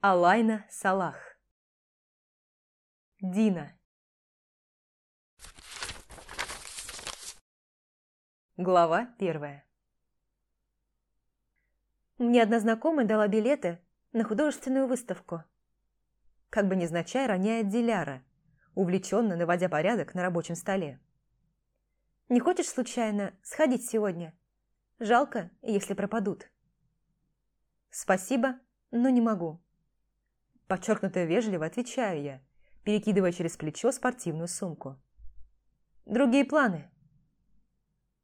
Алайна Салах. Дина. Глава первая. Мне одна знакомая дала билеты на художественную выставку. Как бы незначай роняет Диляра, увлеченно наводя порядок на рабочем столе. «Не хочешь, случайно, сходить сегодня? Жалко, если пропадут». «Спасибо, но не могу». Подчеркнуто вежливо отвечаю я, перекидывая через плечо спортивную сумку. «Другие планы».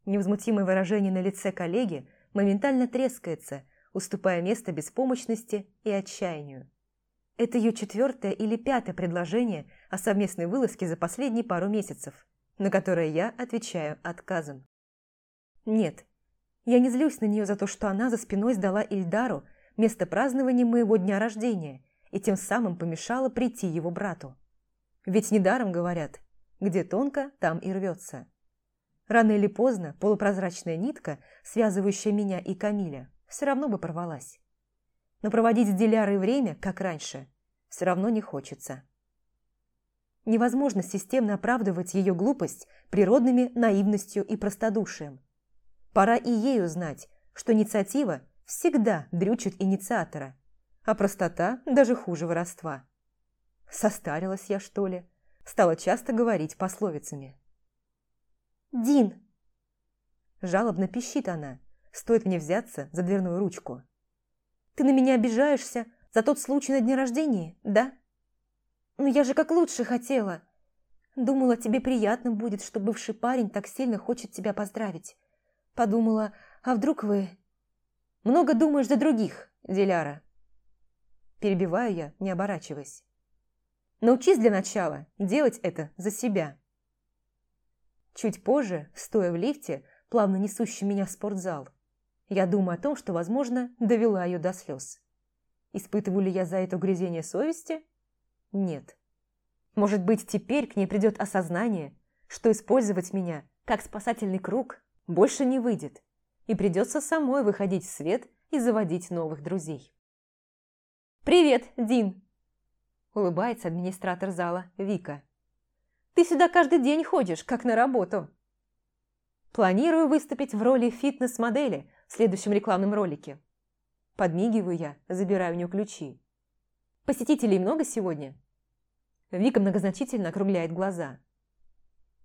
Невозмутимое выражение на лице коллеги моментально трескается, уступая место беспомощности и отчаянию. Это ее четвертое или пятое предложение о совместной вылазке за последние пару месяцев, на которое я отвечаю отказом. Нет, я не злюсь на нее за то, что она за спиной сдала Ильдару место празднования моего дня рождения и тем самым помешала прийти его брату. Ведь недаром говорят, где тонко, там и рвется. Рано или поздно полупрозрачная нитка, связывающая меня и Камиля, все равно бы порвалась. Но проводить с Дилярой время, как раньше, все равно не хочется. Невозможно системно оправдывать ее глупость природными наивностью и простодушием. Пора и ею знать, что инициатива всегда дрючит инициатора, а простота даже хуже воровства. Состарилась я, что ли? Стала часто говорить пословицами. «Дин!» Жалобно пищит она, стоит мне взяться за дверную ручку. «Ты на меня обижаешься за тот случай на дне рождения, да? Ну я же как лучше хотела. Думала, тебе приятно будет, что бывший парень так сильно хочет тебя поздравить. Подумала, а вдруг вы... Много думаешь за других, Диляра?» Перебиваю я, не оборачиваясь. «Научись для начала делать это за себя». Чуть позже, стоя в лифте, плавно несущий меня в спортзал, я думаю о том, что, возможно, довела ее до слез. Испытываю ли я за это угрызение совести? Нет. Может быть, теперь к ней придет осознание, что использовать меня как спасательный круг больше не выйдет, и придется самой выходить в свет и заводить новых друзей. «Привет, Дин!» Улыбается администратор зала Вика. Ты сюда каждый день ходишь, как на работу. Планирую выступить в роли фитнес-модели в следующем рекламном ролике. Подмигиваю я, забираю у нее ключи. Посетителей много сегодня? Вика многозначительно округляет глаза.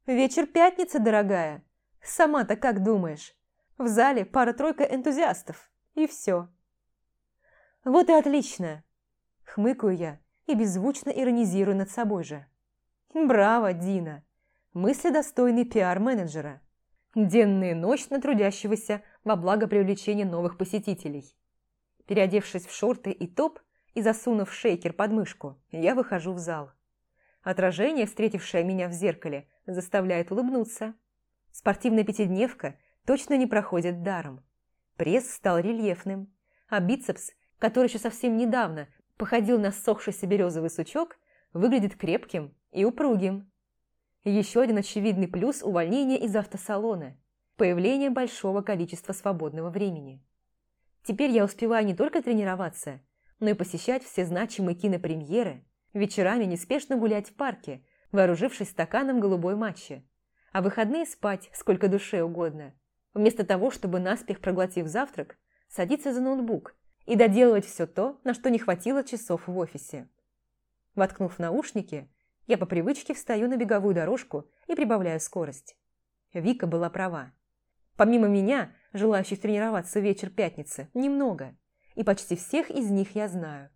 Вечер пятницы, дорогая. Сама-то как думаешь? В зале пара-тройка энтузиастов. И все. Вот и отлично. Хмыкаю я и беззвучно иронизирую над собой же. Браво, Дина! Мысли достойны пиар-менеджера. Денно и ночно трудящегося во благо привлечения новых посетителей. Переодевшись в шорты и топ и засунув шейкер под мышку, я выхожу в зал. Отражение, встретившее меня в зеркале, заставляет улыбнуться. Спортивная пятидневка точно не проходит даром. Пресс стал рельефным, а бицепс, который еще совсем недавно походил на ссохшийся березовый сучок, выглядит крепким и упругим. Еще один очевидный плюс увольнения из автосалона – появление большого количества свободного времени. Теперь я успеваю не только тренироваться, но и посещать все значимые кинопремьеры, вечерами неспешно гулять в парке, вооружившись стаканом голубой матчи, а выходные спать сколько душе угодно, вместо того, чтобы наспех проглотив завтрак, садиться за ноутбук и доделывать все то, на что не хватило часов в офисе. Воткнув наушники, я по привычке встаю на беговую дорожку и прибавляю скорость. Вика была права. Помимо меня, желающих тренироваться вечер пятницы, немного, и почти всех из них я знаю.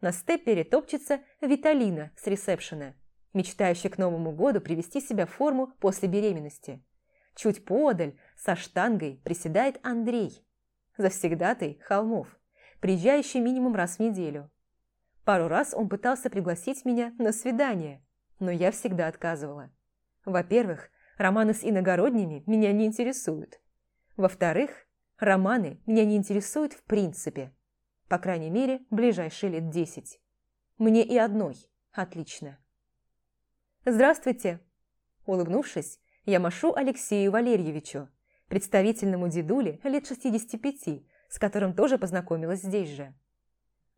На степпере топчется Виталина с ресепшена, мечтающая к Новому году привести себя в форму после беременности. Чуть подаль, со штангой, приседает Андрей, завсегдатый холмов, приезжающий минимум раз в неделю. Пару раз он пытался пригласить меня на свидание, но я всегда отказывала. Во-первых, романы с иногородними меня не интересуют. Во-вторых, романы меня не интересуют в принципе. По крайней мере, ближайшие лет десять. Мне и одной отлично. «Здравствуйте!» Улыбнувшись, я машу Алексею Валерьевичу, представительному дедуле лет 65, с которым тоже познакомилась здесь же.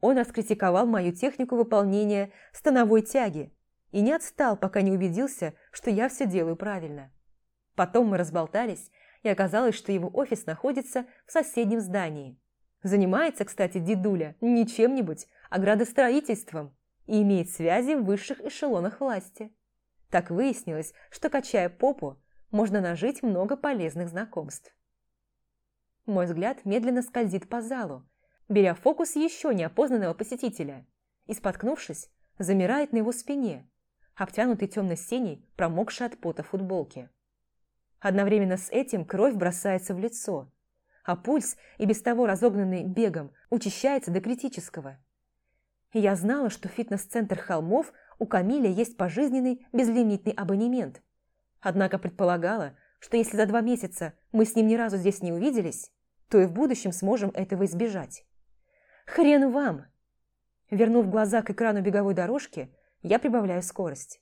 Он раскритиковал мою технику выполнения становой тяги и не отстал, пока не убедился, что я все делаю правильно. Потом мы разболтались, и оказалось, что его офис находится в соседнем здании. Занимается, кстати, дедуля не чем-нибудь, а градостроительством и имеет связи в высших эшелонах власти. Так выяснилось, что, качая попу, можно нажить много полезных знакомств. Мой взгляд медленно скользит по залу, беря фокус еще неопознанного посетителя, и, споткнувшись, замирает на его спине, обтянутый темно-синей, промокшей от пота футболки. Одновременно с этим кровь бросается в лицо, а пульс, и без того разогнанный бегом, учащается до критического. Я знала, что фитнес-центр холмов у Камиля есть пожизненный безлимитный абонемент. Однако предполагала, что если за два месяца мы с ним ни разу здесь не увиделись, то и в будущем сможем этого избежать. Хрен вам! Вернув глаза к экрану беговой дорожки, я прибавляю скорость.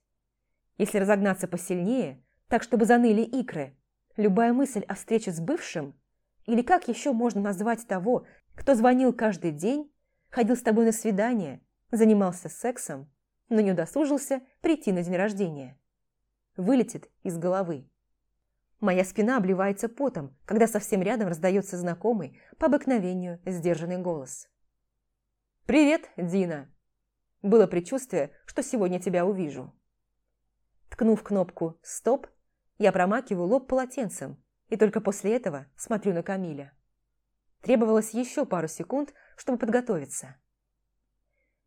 Если разогнаться посильнее, так чтобы заныли икры, любая мысль о встрече с бывшим, или как еще можно назвать того, кто звонил каждый день, ходил с тобой на свидание, занимался сексом, но не удосужился прийти на день рождения. Вылетит из головы. Моя спина обливается потом, когда совсем рядом раздается знакомый, по обыкновению, сдержанный голос. «Привет, Дина!» Было предчувствие, что сегодня тебя увижу. Ткнув кнопку «Стоп», я промакиваю лоб полотенцем и только после этого смотрю на Камиля. Требовалось еще пару секунд, чтобы подготовиться.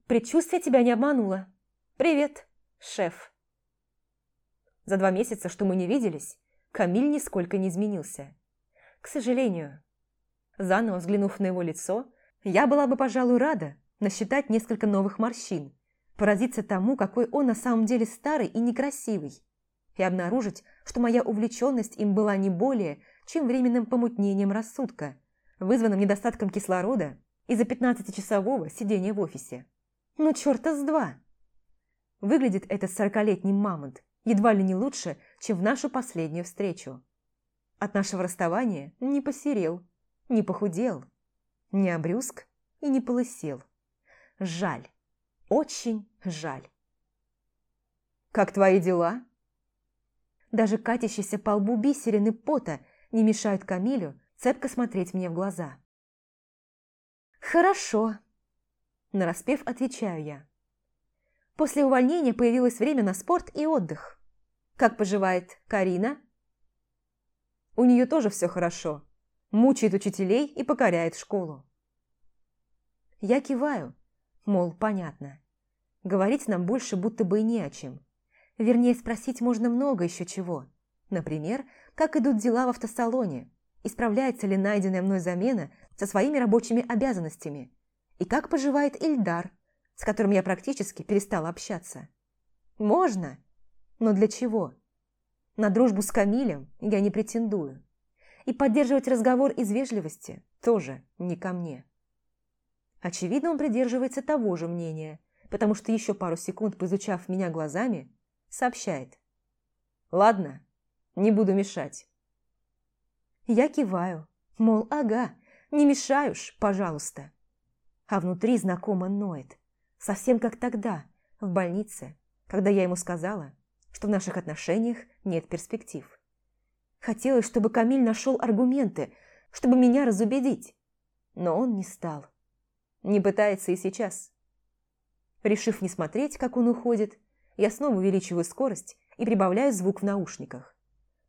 «Предчувствие тебя не обмануло. Привет, шеф!» За два месяца, что мы не виделись, Камиль нисколько не изменился. К сожалению. Заново взглянув на его лицо, я была бы, пожалуй, рада насчитать несколько новых морщин, поразиться тому, какой он на самом деле старый и некрасивый, и обнаружить, что моя увлеченность им была не более, чем временным помутнением рассудка, вызванным недостатком кислорода из-за 15-часового сидения в офисе. Ну, черта с два! Выглядит этот сорокалетний мамонт едва ли не лучше, чем в нашу последнюю встречу. От нашего расставания не посерел, не похудел, не обрюзг и не полысел. Жаль, очень жаль. «Как твои дела?» Даже катящиеся по лбу бисерины пота не мешают Камилю цепко смотреть мне в глаза. «Хорошо», – нараспев отвечаю я. После увольнения появилось время на спорт и отдых. Как поживает Карина? У нее тоже все хорошо. Мучает учителей и покоряет школу. Я киваю, мол, понятно. Говорить нам больше будто бы и не о чем. Вернее, спросить можно много еще чего. Например, как идут дела в автосалоне, исправляется ли найденная мной замена со своими рабочими обязанностями, и как поживает Ильдар, с которым я практически перестала общаться. Можно, но для чего? На дружбу с Камилем я не претендую. И поддерживать разговор из вежливости тоже не ко мне. Очевидно, он придерживается того же мнения, потому что еще пару секунд, поизучав меня глазами, сообщает. «Ладно, не буду мешать». Я киваю, мол, ага, не мешаешь, пожалуйста. А внутри знакомо ноет, совсем как тогда, в больнице, когда я ему сказала, что в наших отношениях нет перспектив. Хотелось, чтобы Камиль нашел аргументы, чтобы меня разубедить. Но он не стал. Не пытается и сейчас. Решив не смотреть, как он уходит, я снова увеличиваю скорость и прибавляю звук в наушниках.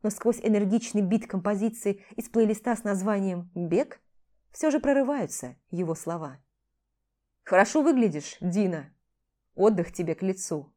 Но сквозь энергичный бит композиции из плейлиста с названием «Бег» все же прорываются его слова. «Хорошо выглядишь, Дина. Отдых тебе к лицу».